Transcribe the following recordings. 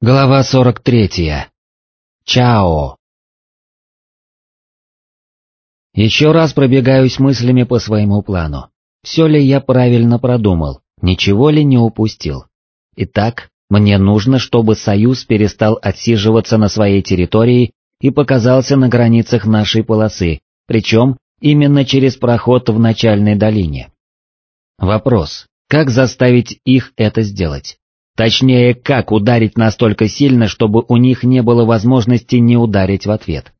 Глава 43. Чао. Еще раз пробегаюсь мыслями по своему плану. Все ли я правильно продумал, ничего ли не упустил. Итак, мне нужно, чтобы Союз перестал отсиживаться на своей территории и показался на границах нашей полосы, причем именно через проход в начальной долине. Вопрос, как заставить их это сделать? Точнее, как ударить настолько сильно, чтобы у них не было возможности не ударить в ответ.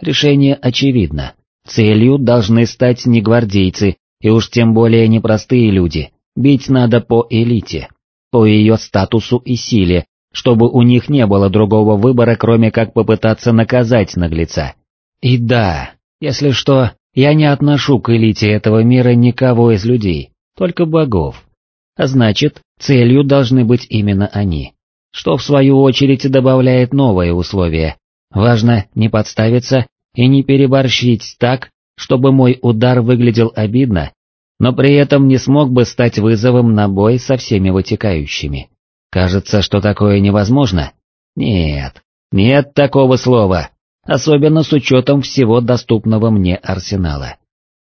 Решение очевидно. Целью должны стать не гвардейцы, и уж тем более не простые люди. Бить надо по элите, по ее статусу и силе, чтобы у них не было другого выбора, кроме как попытаться наказать наглеца. И да, если что, я не отношу к элите этого мира никого из людей, только богов. А значит, целью должны быть именно они. Что в свою очередь добавляет новое условие. Важно не подставиться и не переборщить так, чтобы мой удар выглядел обидно, но при этом не смог бы стать вызовом на бой со всеми вытекающими. Кажется, что такое невозможно? Нет, нет такого слова, особенно с учетом всего доступного мне арсенала.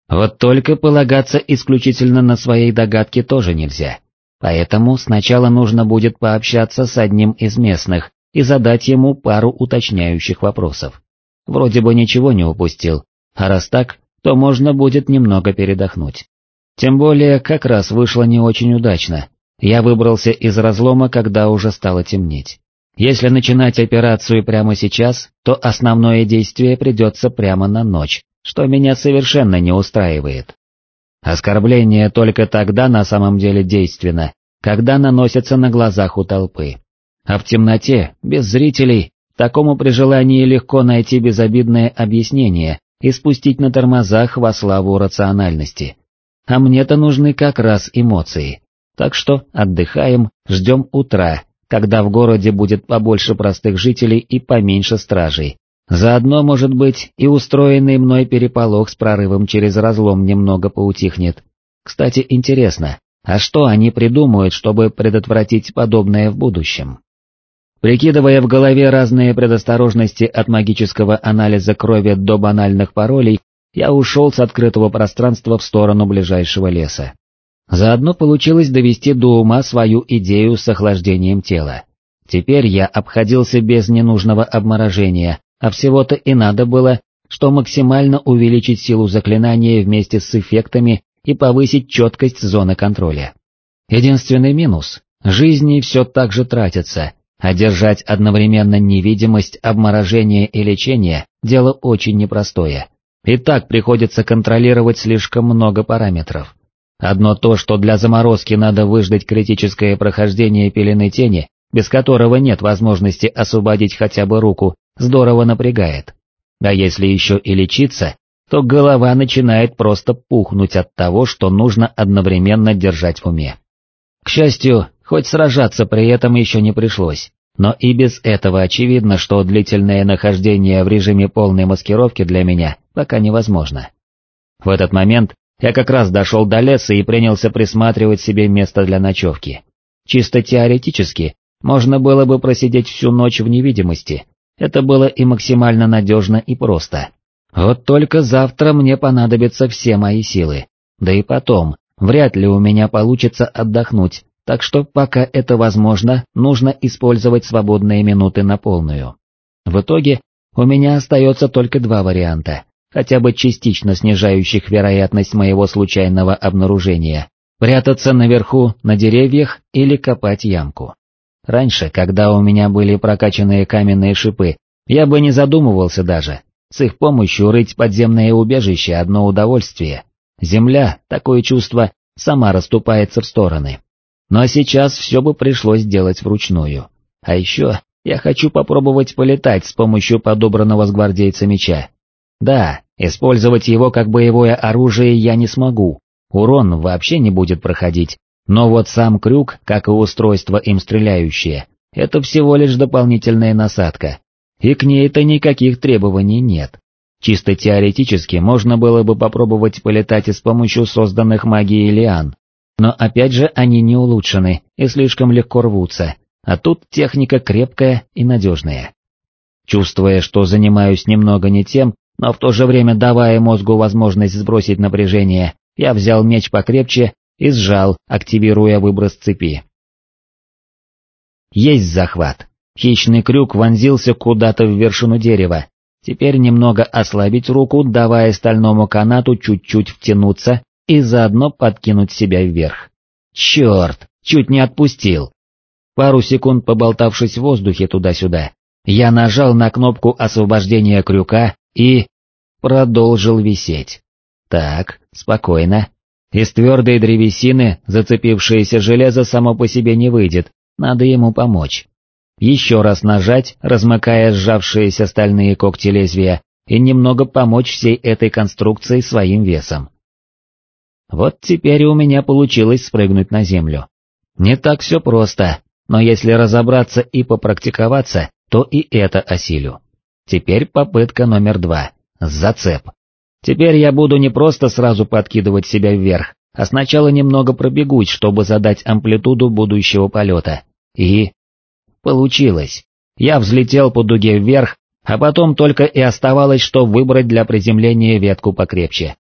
Вот только полагаться исключительно на своей догадки тоже нельзя. Поэтому сначала нужно будет пообщаться с одним из местных и задать ему пару уточняющих вопросов. Вроде бы ничего не упустил, а раз так, то можно будет немного передохнуть. Тем более, как раз вышло не очень удачно. Я выбрался из разлома, когда уже стало темнеть. Если начинать операцию прямо сейчас, то основное действие придется прямо на ночь, что меня совершенно не устраивает. Оскорбление только тогда на самом деле действенно, когда наносится на глазах у толпы. А в темноте, без зрителей, такому при желании легко найти безобидное объяснение и спустить на тормозах во славу рациональности. А мне-то нужны как раз эмоции. Так что отдыхаем, ждем утра, когда в городе будет побольше простых жителей и поменьше стражей, Заодно, может быть, и устроенный мной переполох с прорывом через разлом немного поутихнет. Кстати, интересно, а что они придумают, чтобы предотвратить подобное в будущем? Прикидывая в голове разные предосторожности от магического анализа крови до банальных паролей, я ушел с открытого пространства в сторону ближайшего леса. Заодно получилось довести до ума свою идею с охлаждением тела. Теперь я обходился без ненужного обморожения, а всего-то и надо было, что максимально увеличить силу заклинания вместе с эффектами и повысить четкость зоны контроля. Единственный минус – жизни все так же тратятся, а держать одновременно невидимость, обморожение и лечение – дело очень непростое. И так приходится контролировать слишком много параметров. Одно то, что для заморозки надо выждать критическое прохождение пелены тени, без которого нет возможности освободить хотя бы руку, здорово напрягает. А если еще и лечиться, то голова начинает просто пухнуть от того, что нужно одновременно держать в уме. К счастью, хоть сражаться при этом еще не пришлось, но и без этого очевидно, что длительное нахождение в режиме полной маскировки для меня пока невозможно. В этот момент я как раз дошел до леса и принялся присматривать себе место для ночевки. Чисто теоретически, можно было бы просидеть всю ночь в невидимости, это было и максимально надежно и просто. Вот только завтра мне понадобятся все мои силы. Да и потом, вряд ли у меня получится отдохнуть, так что пока это возможно, нужно использовать свободные минуты на полную. В итоге, у меня остается только два варианта, хотя бы частично снижающих вероятность моего случайного обнаружения. Прятаться наверху, на деревьях или копать ямку. Раньше, когда у меня были прокачанные каменные шипы, я бы не задумывался даже. С их помощью рыть подземное убежище – одно удовольствие. Земля, такое чувство, сама расступается в стороны. Но сейчас все бы пришлось делать вручную. А еще я хочу попробовать полетать с помощью подобранного с гвардейца меча. Да, использовать его как боевое оружие я не смогу, урон вообще не будет проходить, но вот сам крюк, как и устройство им стреляющее, это всего лишь дополнительная насадка, и к ней-то никаких требований нет. Чисто теоретически можно было бы попробовать полетать и с помощью созданных магией лиан, но опять же они не улучшены и слишком легко рвутся, а тут техника крепкая и надежная. Чувствуя, что занимаюсь немного не тем, но в то же время давая мозгу возможность сбросить напряжение, я взял меч покрепче и сжал, активируя выброс цепи. Есть захват. Хищный крюк вонзился куда-то в вершину дерева. Теперь немного ослабить руку, давая стальному канату чуть-чуть втянуться и заодно подкинуть себя вверх. Черт, чуть не отпустил. Пару секунд поболтавшись в воздухе туда-сюда, я нажал на кнопку освобождения крюка и... продолжил висеть. Так, спокойно. Из твердой древесины зацепившееся железо само по себе не выйдет, надо ему помочь. Еще раз нажать, размыкая сжавшиеся стальные когти лезвия, и немного помочь всей этой конструкции своим весом. Вот теперь у меня получилось спрыгнуть на землю. Не так все просто, но если разобраться и попрактиковаться, то и это осилю. Теперь попытка номер два. Зацеп. Теперь я буду не просто сразу подкидывать себя вверх, а сначала немного пробегуть, чтобы задать амплитуду будущего полета. И... Получилось. Я взлетел по дуге вверх, а потом только и оставалось, что выбрать для приземления ветку покрепче.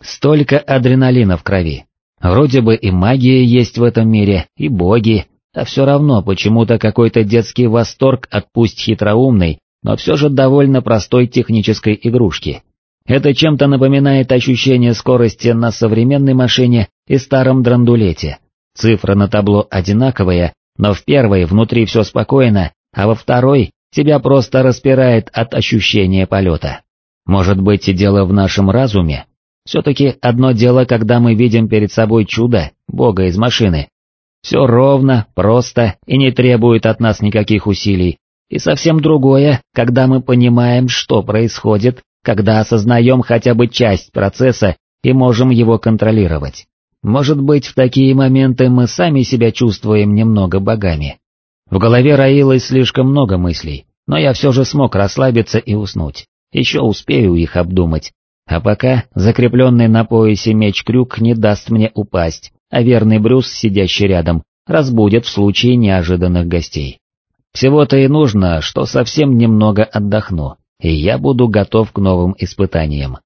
Столько адреналина в крови. Вроде бы и магия есть в этом мире, и боги, а все равно почему-то какой-то детский восторг от пусть хитроумной, но все же довольно простой технической игрушки. Это чем-то напоминает ощущение скорости на современной машине и старом драндулете. Цифра на табло одинаковая, но в первой внутри все спокойно, а во второй тебя просто распирает от ощущения полета. Может быть дело в нашем разуме? Все-таки одно дело, когда мы видим перед собой чудо, бога из машины. Все ровно, просто и не требует от нас никаких усилий. И совсем другое, когда мы понимаем, что происходит, когда осознаем хотя бы часть процесса и можем его контролировать. Может быть, в такие моменты мы сами себя чувствуем немного богами. В голове роилось слишком много мыслей, но я все же смог расслабиться и уснуть. Еще успею их обдумать. А пока закрепленный на поясе меч-крюк не даст мне упасть, а верный Брюс, сидящий рядом, разбудит в случае неожиданных гостей. Всего-то и нужно, что совсем немного отдохну, и я буду готов к новым испытаниям.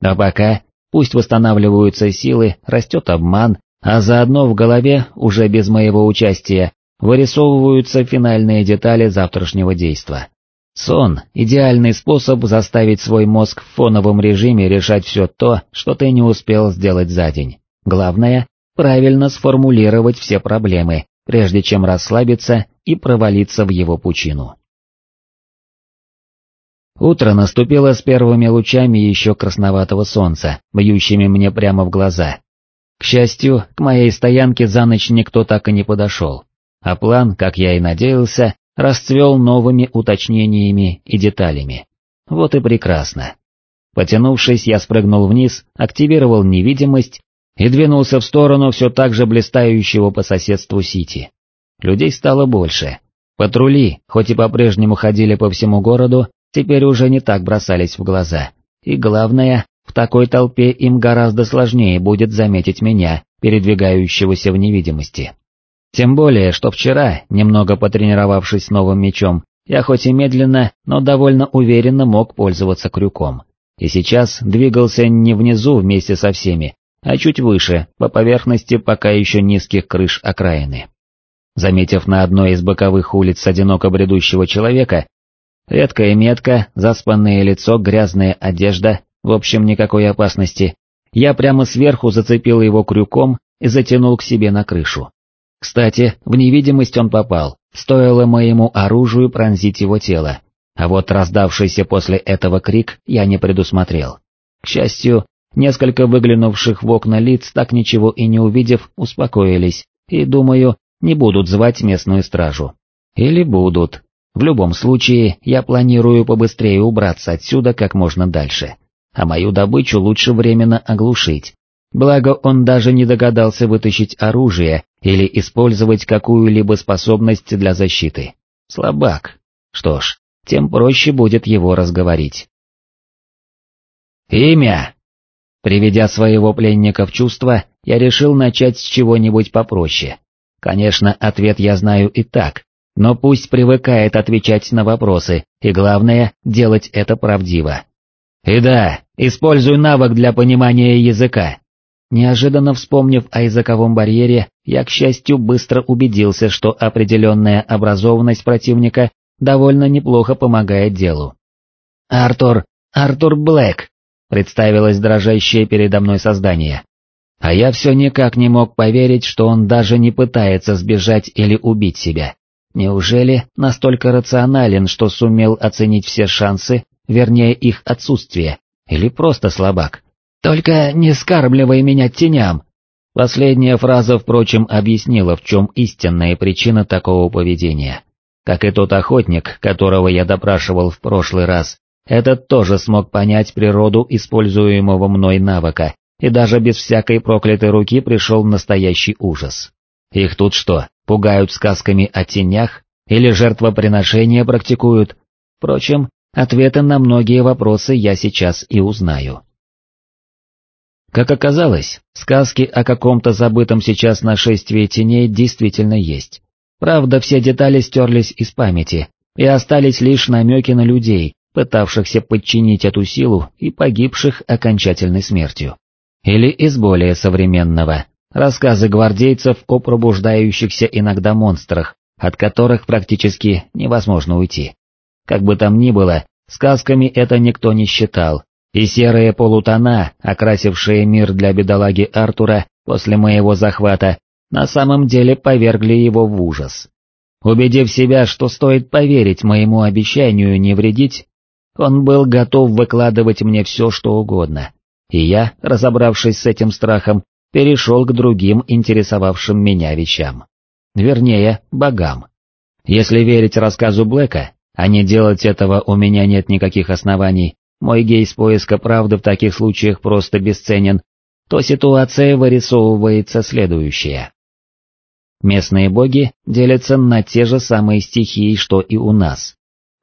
А пока Пусть восстанавливаются силы, растет обман, а заодно в голове, уже без моего участия, вырисовываются финальные детали завтрашнего действа. Сон – идеальный способ заставить свой мозг в фоновом режиме решать все то, что ты не успел сделать за день. Главное – правильно сформулировать все проблемы, прежде чем расслабиться и провалиться в его пучину. Утро наступило с первыми лучами еще красноватого солнца, бьющими мне прямо в глаза. К счастью, к моей стоянке за ночь никто так и не подошел, а план, как я и надеялся, расцвел новыми уточнениями и деталями. Вот и прекрасно. Потянувшись, я спрыгнул вниз, активировал невидимость и двинулся в сторону все так же блистающего по соседству Сити. Людей стало больше. Патрули, хоть и по-прежнему ходили по всему городу, теперь уже не так бросались в глаза. И главное, в такой толпе им гораздо сложнее будет заметить меня, передвигающегося в невидимости. Тем более, что вчера, немного потренировавшись новым мечом, я хоть и медленно, но довольно уверенно мог пользоваться крюком. И сейчас двигался не внизу вместе со всеми, а чуть выше, по поверхности пока еще низких крыш окраины. Заметив на одной из боковых улиц одиноко бредущего человека, Редкая метка, заспанное лицо, грязная одежда, в общем никакой опасности. Я прямо сверху зацепил его крюком и затянул к себе на крышу. Кстати, в невидимость он попал, стоило моему оружию пронзить его тело, а вот раздавшийся после этого крик я не предусмотрел. К счастью, несколько выглянувших в окна лиц, так ничего и не увидев, успокоились, и, думаю, не будут звать местную стражу. Или будут, в любом случае, я планирую побыстрее убраться отсюда как можно дальше, а мою добычу лучше временно оглушить. Благо он даже не догадался вытащить оружие или использовать какую-либо способность для защиты. Слабак. Что ж, тем проще будет его разговорить. «Имя!» Приведя своего пленника в чувство, я решил начать с чего-нибудь попроще. Конечно, ответ я знаю и так, но пусть привыкает отвечать на вопросы, и главное, делать это правдиво. И да, используй навык для понимания языка. Неожиданно вспомнив о языковом барьере, я, к счастью, быстро убедился, что определенная образованность противника довольно неплохо помогает делу. «Артур, Артур Блэк», — представилось дрожащее передо мной создание. А я все никак не мог поверить, что он даже не пытается сбежать или убить себя. Неужели настолько рационален, что сумел оценить все шансы, вернее их отсутствие, или просто слабак? «Только не скармливай меня теням!» Последняя фраза, впрочем, объяснила, в чем истинная причина такого поведения. Как и тот охотник, которого я допрашивал в прошлый раз, этот тоже смог понять природу используемого мной навыка, и даже без всякой проклятой руки пришел настоящий ужас. Их тут что, пугают сказками о тенях, или жертвоприношения практикуют? Впрочем, ответы на многие вопросы я сейчас и узнаю. Как оказалось, сказки о каком-то забытом сейчас нашествии теней действительно есть. Правда, все детали стерлись из памяти, и остались лишь намеки на людей, пытавшихся подчинить эту силу и погибших окончательной смертью. Или из более современного, рассказы гвардейцев о пробуждающихся иногда монстрах, от которых практически невозможно уйти. Как бы там ни было, сказками это никто не считал, и серые полутона, окрасившие мир для бедолаги Артура после моего захвата, на самом деле повергли его в ужас. Убедив себя, что стоит поверить моему обещанию не вредить, он был готов выкладывать мне все, что угодно, и я, разобравшись с этим страхом, перешел к другим интересовавшим меня вещам. Вернее, богам. Если верить рассказу Блэка, а не делать этого у меня нет никаких оснований, мой гейс поиска правды в таких случаях просто бесценен, то ситуация вырисовывается следующая. Местные боги делятся на те же самые стихии, что и у нас.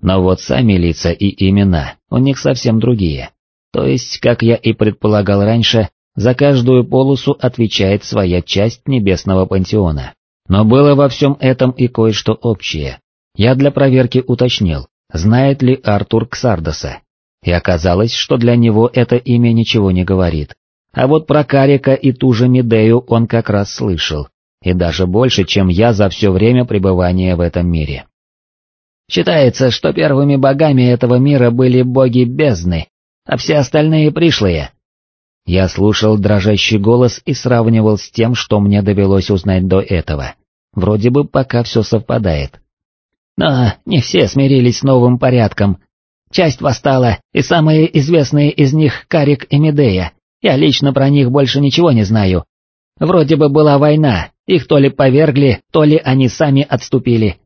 Но вот сами лица и имена у них совсем другие. То есть, как я и предполагал раньше, за каждую полосу отвечает своя часть небесного пантеона. Но было во всем этом и кое-что общее. Я для проверки уточнил, знает ли Артур Ксардоса, и оказалось, что для него это имя ничего не говорит. А вот про Карика и ту же Медею он как раз слышал, и даже больше, чем я за все время пребывания в этом мире. Считается, что первыми богами этого мира были боги бездны, а все остальные пришлые. Я слушал дрожащий голос и сравнивал с тем, что мне довелось узнать до этого. Вроде бы пока все совпадает. Но не все смирились с новым порядком, Часть восстала, и самые известные из них Карик и Медея. Я лично про них больше ничего не знаю. Вроде бы была война, их то ли повергли, то ли они сами отступили.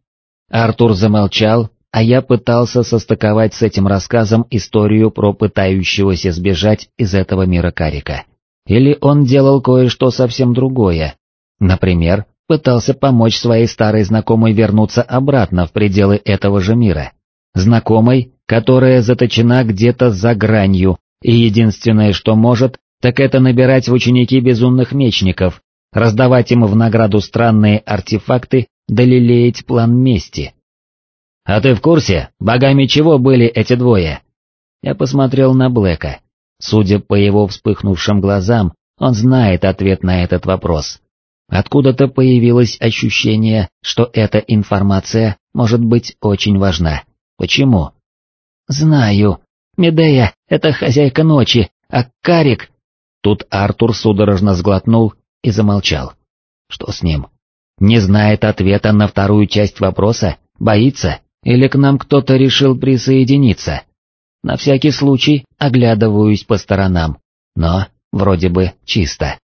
Артур замолчал, а я пытался состыковать с этим рассказом историю про пытающегося сбежать из этого мира Карика. Или он делал кое-что совсем другое. Например, пытался помочь своей старой знакомой вернуться обратно в пределы этого же мира. Знакомой, которая заточена где-то за гранью, и единственное, что может, так это набирать в ученики безумных мечников, раздавать им в награду странные артефакты, да план мести. «А ты в курсе, богами чего были эти двое?» Я посмотрел на Блэка. Судя по его вспыхнувшим глазам, он знает ответ на этот вопрос. Откуда-то появилось ощущение, что эта информация может быть очень важна. Почему? «Знаю. Медея — это хозяйка ночи, а Карик...» Тут Артур судорожно сглотнул и замолчал. Что с ним? Не знает ответа на вторую часть вопроса? Боится? Или к нам кто-то решил присоединиться? На всякий случай оглядываюсь по сторонам, но вроде бы чисто.